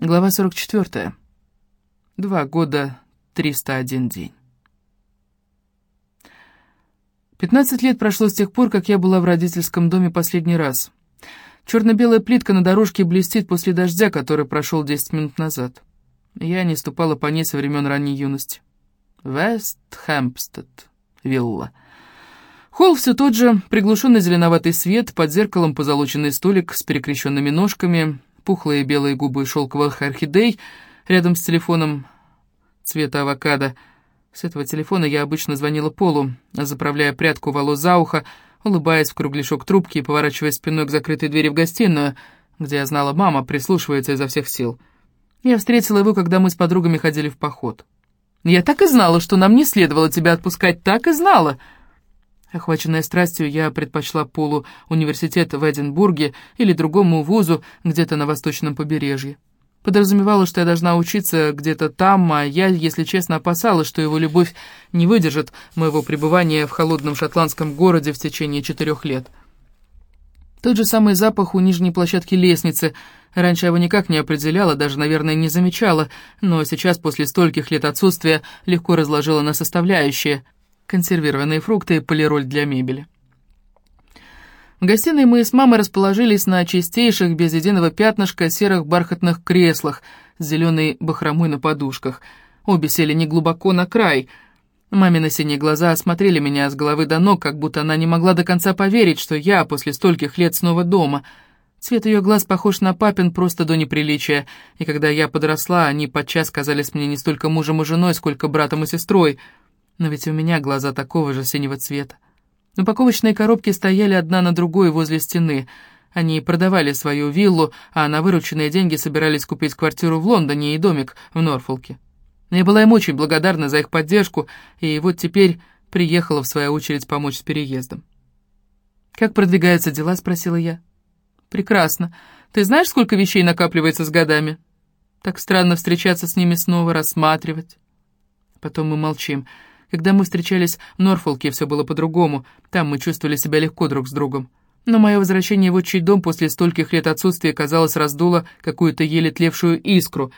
Глава 44. Два года, 301 день. Пятнадцать лет прошло с тех пор, как я была в родительском доме последний раз. Черно-белая плитка на дорожке блестит после дождя, который прошел десять минут назад. Я не ступала по ней со времен ранней юности. Вест Хэмпстед, вилла. Холл все тот же, приглушенный зеленоватый свет, под зеркалом позолоченный столик с перекрещенными ножками — пухлые белые губы шелковых орхидей рядом с телефоном цвета авокадо. С этого телефона я обычно звонила Полу, заправляя прядку волос за ухо, улыбаясь в кругляшок трубки и поворачивая спиной к закрытой двери в гостиную, где я знала, мама прислушивается изо всех сил. Я встретила его, когда мы с подругами ходили в поход. «Я так и знала, что нам не следовало тебя отпускать, так и знала!» Охваченная страстью, я предпочла Полу университет в Эдинбурге или другому вузу где-то на восточном побережье. Подразумевала, что я должна учиться где-то там, а я, если честно, опасалась, что его любовь не выдержит моего пребывания в холодном шотландском городе в течение четырех лет. Тот же самый запах у нижней площадки лестницы. Раньше я его никак не определяла, даже, наверное, не замечала, но сейчас, после стольких лет отсутствия, легко разложила на составляющие — консервированные фрукты и полироль для мебели. В гостиной мы с мамой расположились на чистейших, без единого пятнышка, серых бархатных креслах с зеленой бахромой на подушках. Обе сели неглубоко на край. Мамины синие глаза осмотрели меня с головы до ног, как будто она не могла до конца поверить, что я после стольких лет снова дома. Цвет ее глаз похож на папин просто до неприличия, и когда я подросла, они подчас казались мне не столько мужем и женой, сколько братом и сестрой — но ведь у меня глаза такого же синего цвета. Упаковочные коробки стояли одна на другой возле стены. Они продавали свою виллу, а на вырученные деньги собирались купить квартиру в Лондоне и домик в Норфолке. Я была им очень благодарна за их поддержку, и вот теперь приехала в свою очередь помочь с переездом. «Как продвигаются дела?» — спросила я. «Прекрасно. Ты знаешь, сколько вещей накапливается с годами? Так странно встречаться с ними снова, рассматривать». Потом мы молчим. Когда мы встречались в Норфолке, все было по-другому. Там мы чувствовали себя легко друг с другом. Но мое возвращение в отчий дом после стольких лет отсутствия, казалось, раздуло какую-то еле тлевшую искру.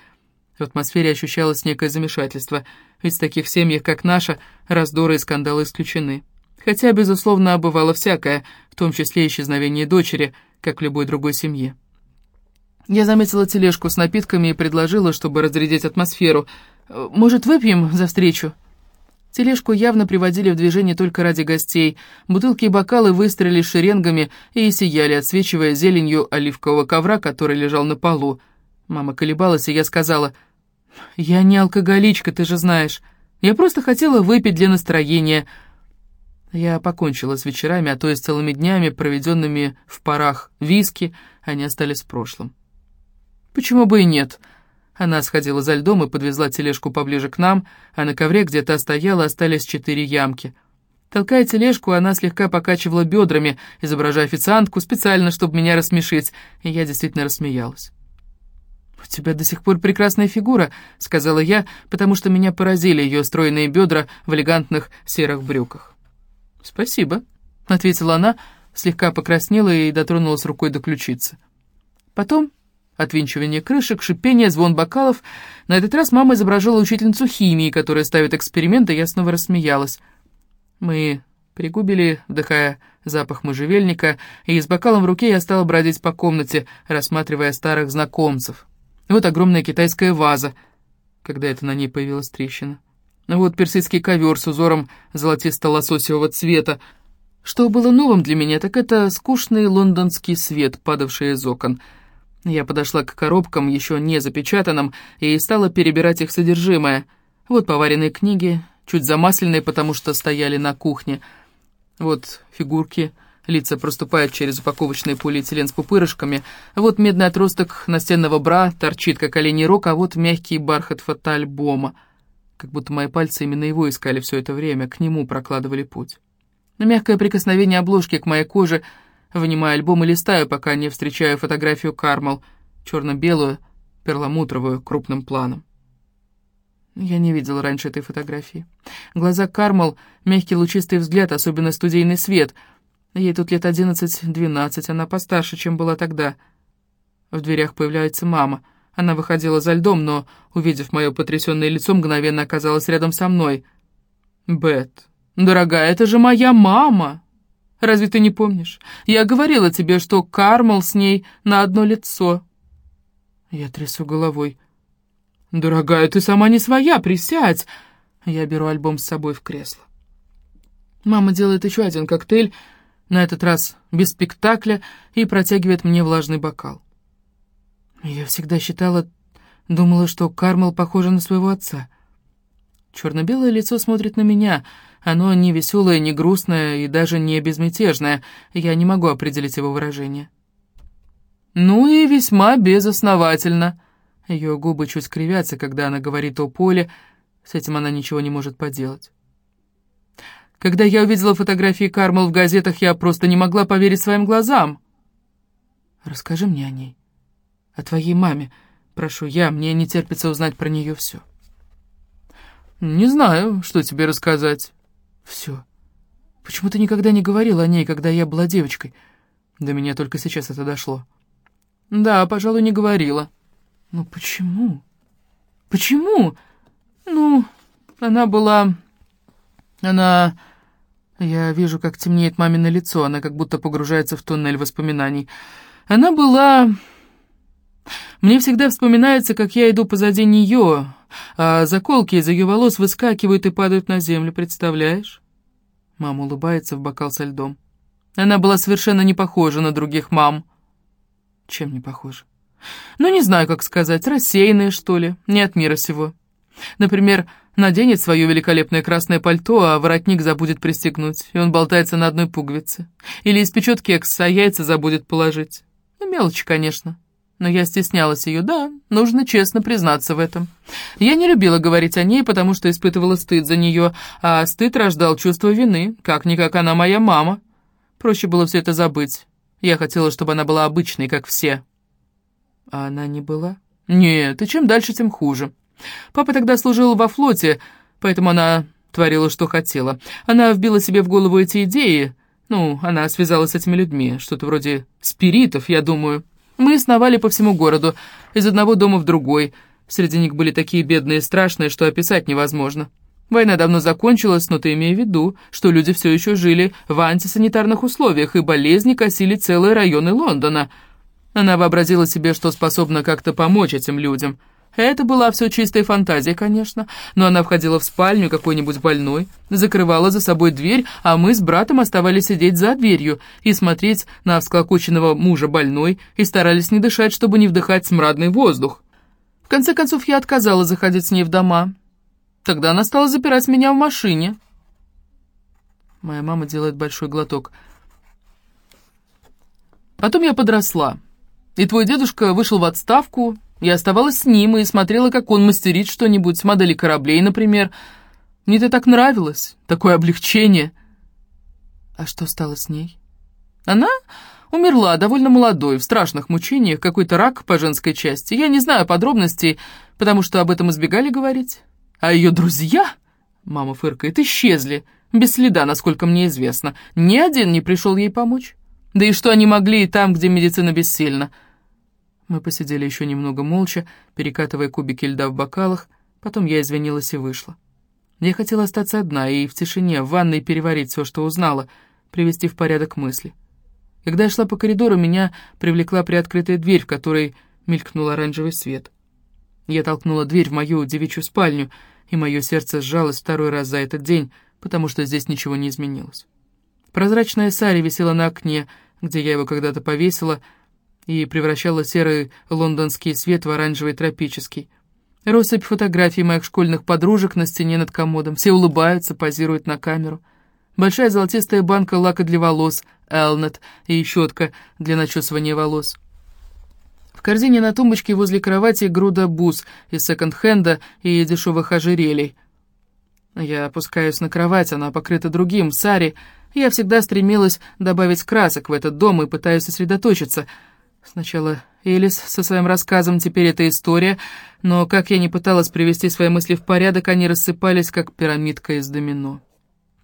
В атмосфере ощущалось некое замешательство, ведь в таких семьях, как наша, раздоры и скандалы исключены. Хотя, безусловно, бывало всякое, в том числе исчезновение дочери, как в любой другой семье. Я заметила тележку с напитками и предложила, чтобы разрядить атмосферу. «Может, выпьем за встречу?» Тележку явно приводили в движение только ради гостей. Бутылки и бокалы выстроились шеренгами и сияли, отсвечивая зеленью оливкового ковра, который лежал на полу. Мама колебалась, и я сказала, «Я не алкоголичка, ты же знаешь. Я просто хотела выпить для настроения». Я покончила с вечерами, а то и с целыми днями, проведенными в парах виски, они остались в прошлом. «Почему бы и нет?» Она сходила за льдом и подвезла тележку поближе к нам, а на ковре, где то стояла, остались четыре ямки. Толкая тележку, она слегка покачивала бедрами, изображая официантку, специально, чтобы меня рассмешить, и я действительно рассмеялась. «У тебя до сих пор прекрасная фигура», — сказала я, потому что меня поразили ее стройные бедра в элегантных серых брюках. «Спасибо», — ответила она, слегка покраснела и дотронулась рукой до ключицы. Потом Отвинчивание крышек, шипение, звон бокалов. На этот раз мама изображала учительницу химии, которая ставит эксперименты, я снова рассмеялась. Мы пригубили, вдыхая запах можжевельника, и с бокалом в руке я стала бродить по комнате, рассматривая старых знакомцев. Вот огромная китайская ваза, когда это на ней появилась трещина. Вот персидский ковер с узором золотисто-лососевого цвета. Что было новым для меня, так это скучный лондонский свет, падавший из окон — я подошла к коробкам, еще не запечатанным, и стала перебирать их содержимое. Вот поваренные книги, чуть замасленные, потому что стояли на кухне. Вот фигурки, лица проступают через упаковочный полиэтилен с пупырышками. Вот медный отросток настенного бра торчит, как оленей рог, а вот мягкий бархат фотоальбома. Как будто мои пальцы именно его искали все это время, к нему прокладывали путь. Но мягкое прикосновение обложки к моей коже — Вынимаю альбом и листаю, пока не встречаю фотографию Кармал, черно-белую, перламутровую, крупным планом. Я не видела раньше этой фотографии. Глаза Кармал, мягкий лучистый взгляд, особенно студийный свет. Ей тут лет одиннадцать-двенадцать, она постарше, чем была тогда. В дверях появляется мама. Она выходила за льдом, но, увидев мое потрясенное лицо, мгновенно оказалась рядом со мной. «Бет, дорогая, это же моя мама!» Разве ты не помнишь? Я говорила тебе, что Кармал с ней на одно лицо». Я трясу головой. «Дорогая, ты сама не своя, присядь!» Я беру альбом с собой в кресло. Мама делает еще один коктейль, на этот раз без спектакля, и протягивает мне влажный бокал. Я всегда считала, думала, что Кармал похожа на своего отца. Черно-белое лицо смотрит на меня — оно не веселое, не грустное и даже не безмятежное. Я не могу определить его выражение. «Ну и весьма безосновательно». Ее губы чуть кривятся, когда она говорит о Поле. С этим она ничего не может поделать. Когда я увидела фотографии Кармел в газетах, я просто не могла поверить своим глазам. Расскажи мне о ней. О твоей маме. Прошу я, мне не терпится узнать про нее все. Не знаю, что тебе рассказать. Все. Почему ты никогда не говорил о ней, когда я была девочкой? До меня только сейчас это дошло. Да, пожалуй, не говорила. Ну почему? Почему? Ну, она была... Она... Я вижу, как темнеет мамино лицо, она как будто погружается в туннель воспоминаний. Она была... Мне всегда вспоминается, как я иду позади нее, а заколки из ее волос выскакивают и падают на землю, представляешь? Мама улыбается в бокал со льдом. Она была совершенно не похожа на других мам. Чем не похожа? Ну, не знаю, как сказать, рассеянная, что ли, не от мира сего. Например, наденет свое великолепное красное пальто, а воротник забудет пристегнуть, и он болтается на одной пуговице. Или испечет кекс, а яйца забудет положить. Ну, мелочи, конечно но я стеснялась ее, да, нужно честно признаться в этом. Я не любила говорить о ней, потому что испытывала стыд за нее, а стыд рождал чувство вины, как-никак она моя мама. Проще было все это забыть. Я хотела, чтобы она была обычной, как все. А она не была? Нет, и чем дальше, тем хуже. Папа тогда служил во флоте, поэтому она творила, что хотела. Она вбила себе в голову эти идеи, ну, она связалась с этими людьми, что-то вроде спиритов, я думаю. Мы сновали по всему городу, из одного дома в другой. Среди них были такие бедные и страшные, что описать невозможно. Война давно закончилась, но ты имей в виду, что люди все еще жили в антисанитарных условиях, и болезни косили целые районы Лондона. Она вообразила себе, что способна как-то помочь этим людям — это была все чистая фантазия, конечно, но она входила в спальню какой-нибудь больной, закрывала за собой дверь, а мы с братом оставались сидеть за дверью и смотреть на всклокоченного мужа больной и старались не дышать, чтобы не вдыхать смрадный воздух. В конце концов, я отказала заходить с ней в дома. Тогда она стала запирать меня в машине. Моя мама делает большой глоток. Потом я подросла, и твой дедушка вышел в отставку, я оставалась с ним и смотрела, как он мастерит что-нибудь, с модели кораблей, например. Мне это так нравилось, такое облегчение. А что стало с ней? Она умерла довольно молодой, в страшных мучениях, какой-то рак по женской части. Я не знаю подробностей, потому что об этом избегали говорить. А ее друзья, мама фыркает, исчезли, без следа, насколько мне известно. Ни один не пришел ей помочь. Да и что они могли и там, где медицина бессильна. Мы посидели еще немного молча, перекатывая кубики льда в бокалах, потом я извинилась и вышла. Я хотела остаться одна и в тишине, в ванной переварить все, что узнала, привести в порядок мысли. Когда я шла по коридору, меня привлекла приоткрытая дверь, в которой мелькнул оранжевый свет. Я толкнула дверь в мою девичью спальню, и мое сердце сжалось второй раз за этот день, потому что здесь ничего не изменилось. Прозрачная сари висела на окне, где я его когда-то повесила, и превращала серый лондонский свет в оранжевый тропический. Россыпь фотографий моих школьных подружек на стене над комодом. Все улыбаются, позируют на камеру. Большая золотистая банка лака для волос, Элнет, и щетка для начесывания волос. В корзине на тумбочке возле кровати груда бус из секонд-хенда и дешевых ожерелий. Я опускаюсь на кровать, она покрыта другим, сари. Я всегда стремилась добавить красок в этот дом и пытаюсь сосредоточиться — Сначала Элис со своим рассказом, теперь эта история, но как я не пыталась привести свои мысли в порядок, они рассыпались, как пирамидка из домино.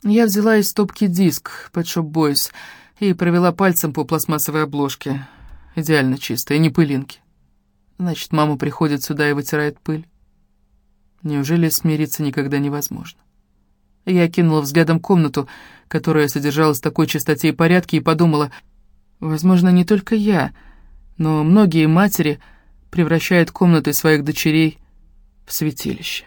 Я взяла из стопки диск Pet Shop Boys и провела пальцем по пластмассовой обложке. Идеально чистая, не пылинки. Значит, мама приходит сюда и вытирает пыль. Неужели смириться никогда невозможно? Я кинула взглядом комнату, которая содержалась в такой чистоте и порядке, и подумала, возможно, не только я, но многие матери превращают комнаты своих дочерей в святилище.